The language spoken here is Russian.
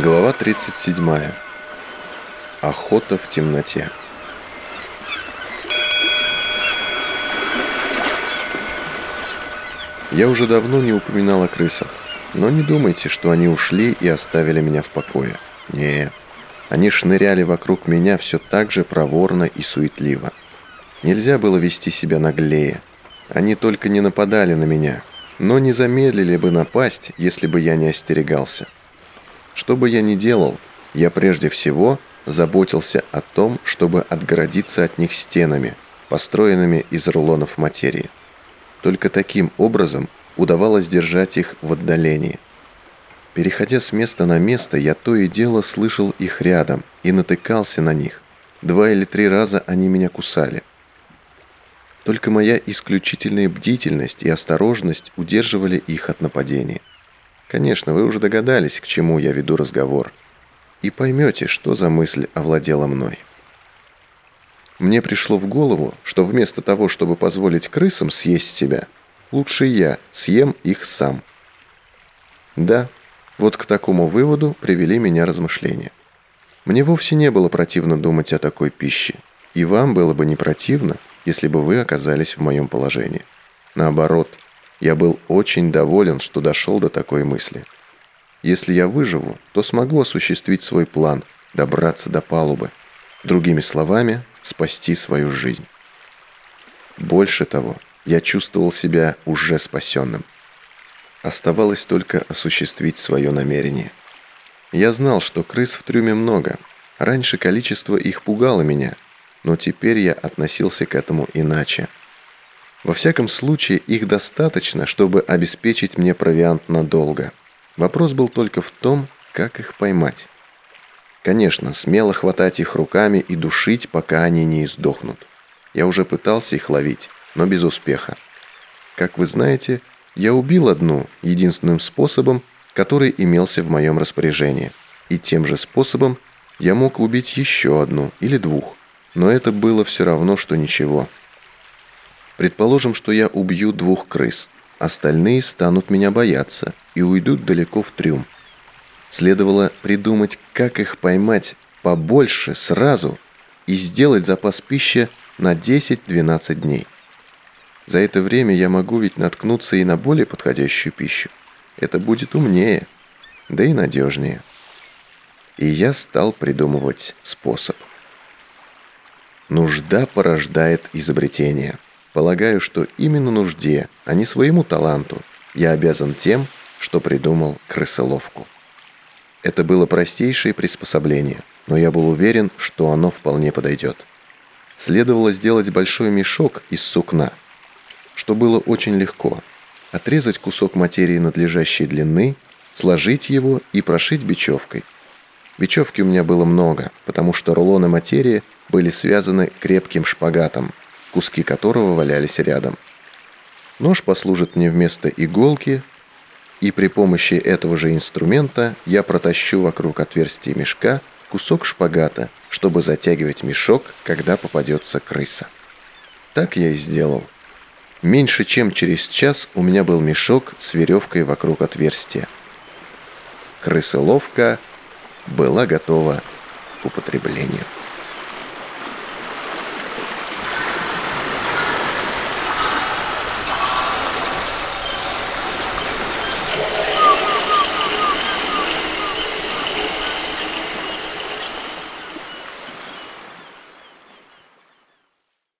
Глава 37. Охота в темноте. Я уже давно не упоминал о крысах, но не думайте, что они ушли и оставили меня в покое. Не, они шныряли вокруг меня все так же проворно и суетливо. Нельзя было вести себя наглее. Они только не нападали на меня, но не замедлили бы напасть, если бы я не остерегался. Что бы я ни делал, я прежде всего заботился о том, чтобы отгородиться от них стенами, построенными из рулонов материи. Только таким образом удавалось держать их в отдалении. Переходя с места на место, я то и дело слышал их рядом и натыкался на них. Два или три раза они меня кусали. Только моя исключительная бдительность и осторожность удерживали их от нападения. Конечно, вы уже догадались, к чему я веду разговор. И поймете, что за мысль овладела мной. Мне пришло в голову, что вместо того, чтобы позволить крысам съесть себя, лучше я съем их сам. Да, вот к такому выводу привели меня размышления. Мне вовсе не было противно думать о такой пище, и вам было бы не противно, если бы вы оказались в моем положении. Наоборот – я был очень доволен, что дошел до такой мысли. Если я выживу, то смогу осуществить свой план, добраться до палубы. Другими словами, спасти свою жизнь. Больше того, я чувствовал себя уже спасенным. Оставалось только осуществить свое намерение. Я знал, что крыс в трюме много. Раньше количество их пугало меня, но теперь я относился к этому иначе – во всяком случае, их достаточно, чтобы обеспечить мне провиант надолго. Вопрос был только в том, как их поймать. Конечно, смело хватать их руками и душить, пока они не издохнут. Я уже пытался их ловить, но без успеха. Как вы знаете, я убил одну единственным способом, который имелся в моем распоряжении. И тем же способом я мог убить еще одну или двух. Но это было все равно, что ничего. Предположим, что я убью двух крыс. Остальные станут меня бояться и уйдут далеко в трюм. Следовало придумать, как их поймать побольше сразу и сделать запас пищи на 10-12 дней. За это время я могу ведь наткнуться и на более подходящую пищу. Это будет умнее, да и надежнее. И я стал придумывать способ. Нужда порождает изобретение. Полагаю, что именно нужде, а не своему таланту, я обязан тем, что придумал крысоловку. Это было простейшее приспособление, но я был уверен, что оно вполне подойдет. Следовало сделать большой мешок из сукна, что было очень легко. Отрезать кусок материи надлежащей длины, сложить его и прошить бечевкой. Бечевки у меня было много, потому что рулоны материи были связаны крепким шпагатом – куски которого валялись рядом. Нож послужит мне вместо иголки, и при помощи этого же инструмента я протащу вокруг отверстия мешка кусок шпагата, чтобы затягивать мешок, когда попадется крыса. Так я и сделал. Меньше чем через час у меня был мешок с веревкой вокруг отверстия. Крысоловка была готова к употреблению.